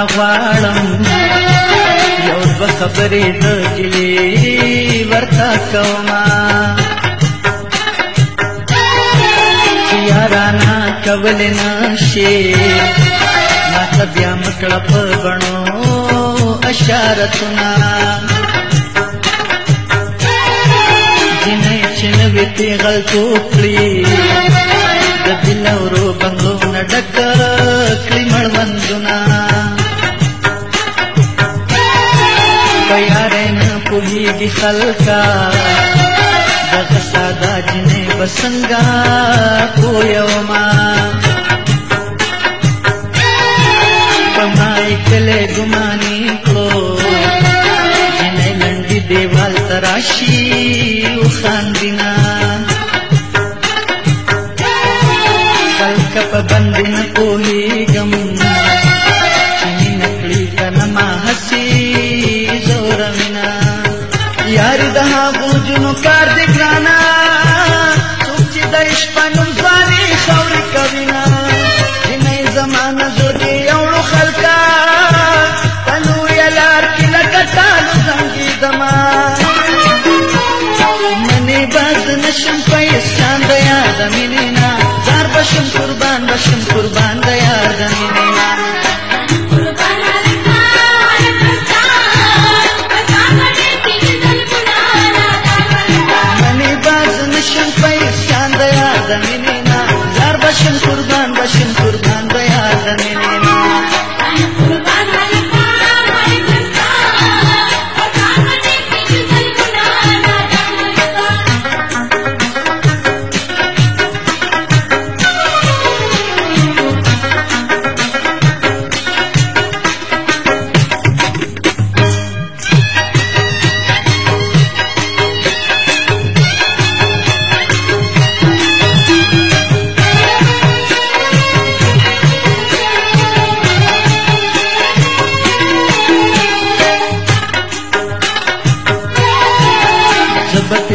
تا غواړم یو دوه خبرې د جلې ورته کوما یارانا کول نه شي ماته بیا مکړه په غنو اشارتنا جنې چې نوې تیغل توکړي د دل اورو بنگلو نډک کړي हर न पुली नंढी देवाल त राशी उनक पबंदी न कोली गमली the minute.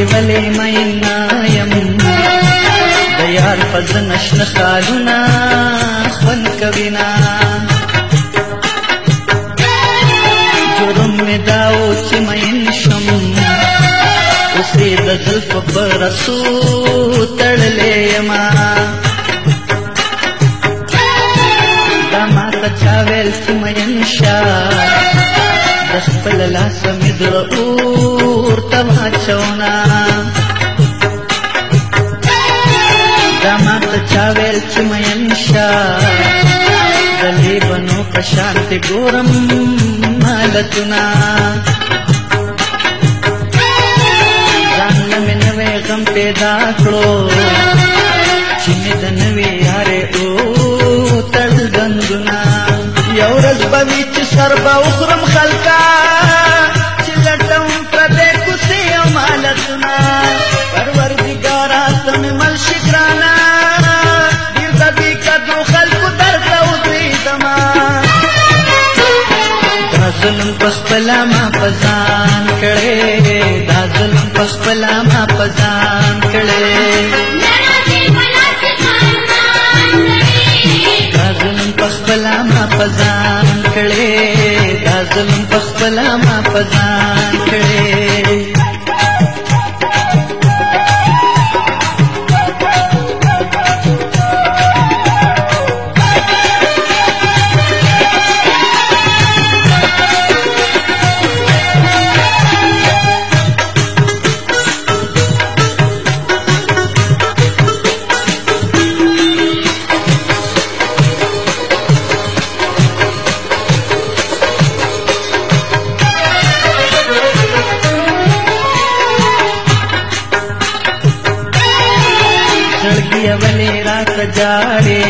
نیولې مینا یم د یار فزن اشنا خالونه خون کوینا جرم می داو چې مین شم اوسې د زلف پر رسو تړلې یما دا ما ته چا ویل چې مین شا د خپل لاس می درو شونا دا ماته چا ویل چې مین شا دلی بنو پشانت ګورم مالتنا ځان مې نوې غم پیدا کړو چې مې د نوې هره او تړ غنګنا یو ورځ به چې سر به وخرم خلکا ظلم پخپل ما پزان کړي دا ظلم پخپل ما پزان کړي دا ظلم پخپل ما پزان کړي دا ظلم پخپل ما پزان ژړې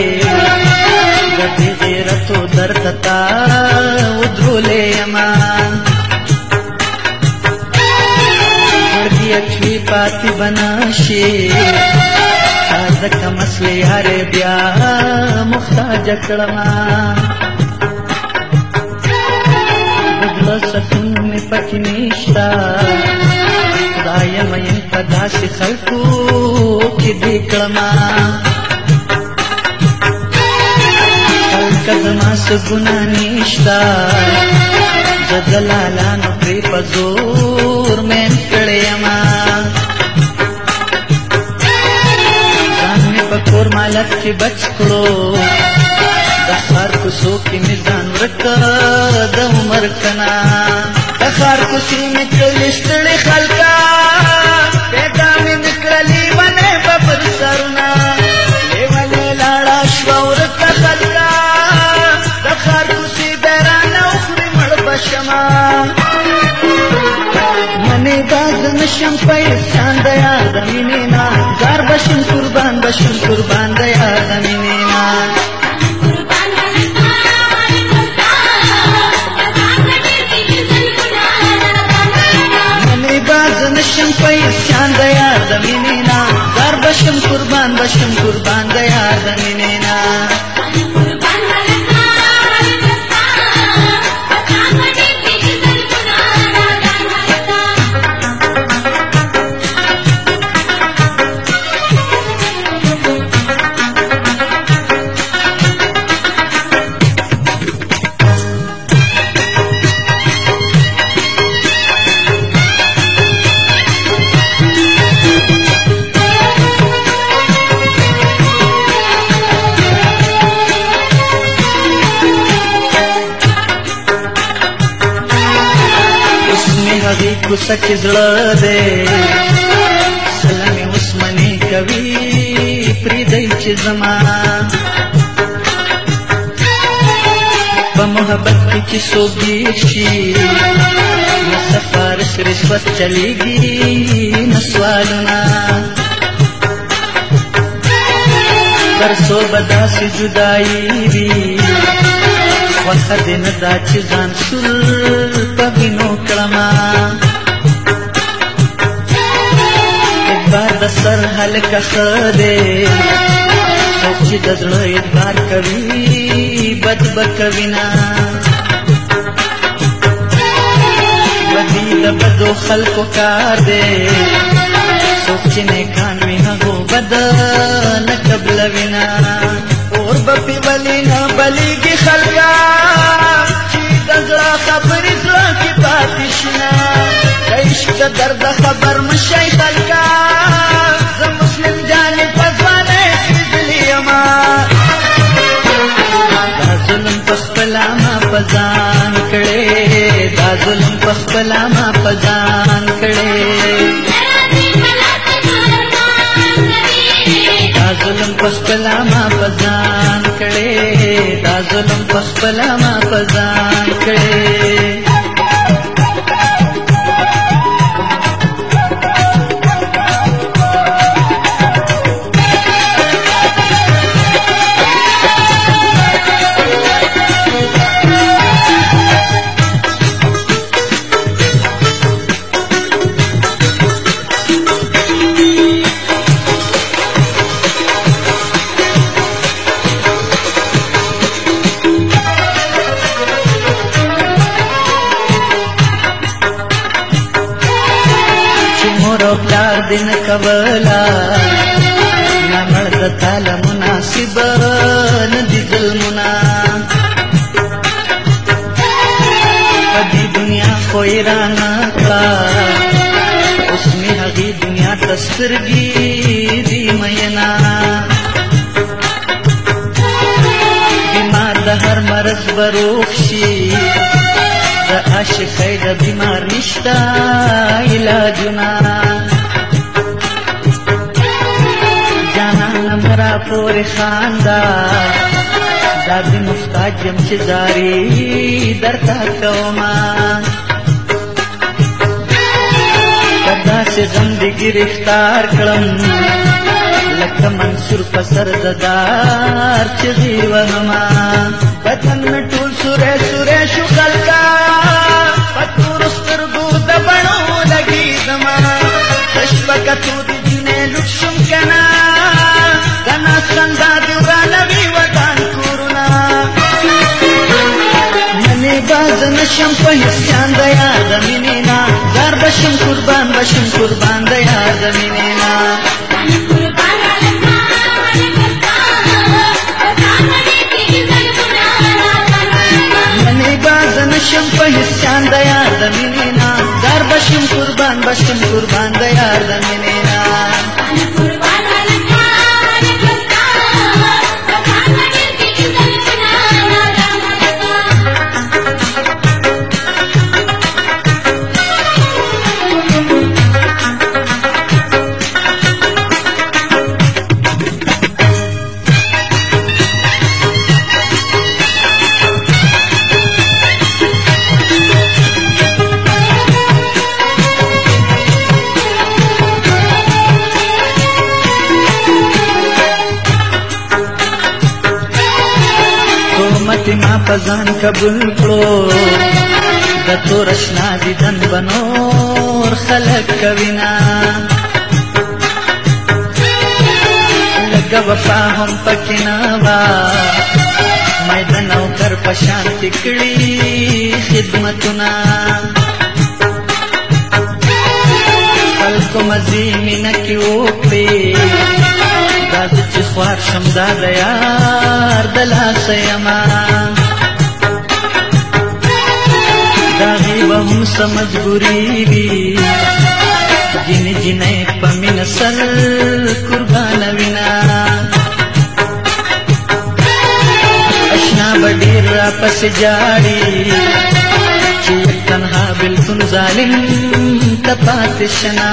د دې غیرتو درته تا ودرولې یما ورځي اچوي پاتې بناشي ځکه مسلې هر بیا محتاج کړما بدل سکون می پکنیشتا خدای مې په داسې خلکو کې دې کړما زما سګنا نشتا زدلالانو پری پزور مې کړې ما ځان مې په کور مالک کې بچ کړو د خار کو سو کې مې ځان ورکړ د عمر کنا د خار کو سي مې کړې شتړې خلکا پیدا مې نکړلې باندې په سرنا دل نشم پریشان د یاد مینینا زار بشم قربان بشم قربان د یاد مینینا نشم پریشان د یاد مینینا زار بشم قربان بشم قربان د یاد مینینا غوسه کې زړه دی سلامي عثماني کوي پریدای چې زما په محبت کې چې سوګي شي سفر رشوت چلیږي نسوالونه ترسو بدا سي جدائی وي وخت نه دا چې ځان سول په وینو کړما बार दसर हल्का दे सची दसण एक बार कवि बदब कविना बदी लबदो को का दे सोचने कान में हगो हाँ बद न कबलविना और बपी बली न बली की खलका खबर की बात कृष्ण कैश्क दर्द खबर मुशल का باندې پسوانه سیزلیما دا ظلم پخپل ما پزان کړي دا ظلم پخپل ما پزان کړي ظلم پخپل ما پزان کړي دا ظلم پخپل ما پزان کړي دن کبلا نمد تال مناسب ندل منا ادي دنيا خويرانا کا اس میں اغي دنيا تسترگی دی مينا بیمار ده هر مرض بروخشی ده عاشقه ده بیمار نشتا علاجنا پر خاندان دادی مفتاجم چه داری در تا کومان کدا چه غم دی گرفتار کلم لکه منصور پسر ددار چه دیوانما بدن می ټول سوره سوره شو خلقا پتور سترګو د بڼو لګي زما تشبکه تو نشم په هیڅان د یار د مینینا زار بشم قربان بشم قربان د یار د مینینا نشم په هیڅان د یار د مینینا زار بشم قربان بشم قربان د یار د مینینا پزان قبول کړو د تور شنا دیدن بنور خلق کوینا لکه وفا هم پکنا وا میدان او کر پشان تکړي خدمتونه خلق مزي منکی وکړي چې خوار شم دا د یار د لاسه یما داغې به هم څه مجبورېږي جینې جینۍ په مینه سر قربانوینه اشنا به ډېر راپسې جاړي چې تنها بلکل ظالم ته پاتې شنه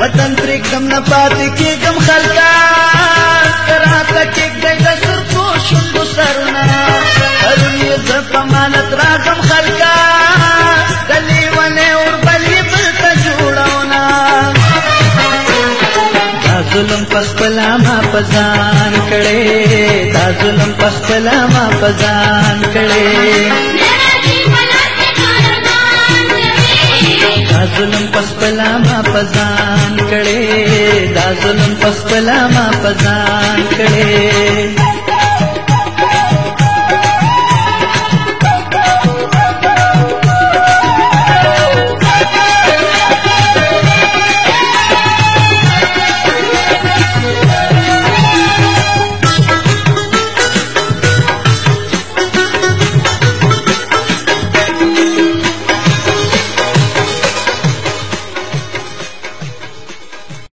وطن پرېږدم نه پاتې کېږم خلکه لاس کرا تکیک دی د سرکو شنگو سرنا هرون یو زرپ مانت راغم خلکا دلی ونه اور بلی بلتا جوڑونا دا ظلم پخپلا ما پزان کڑے دا ظلم پخپلا ما پزان کڑے ظلم پخپلا ما پزان کړي دا ظلم پخپلا ما پزان کړي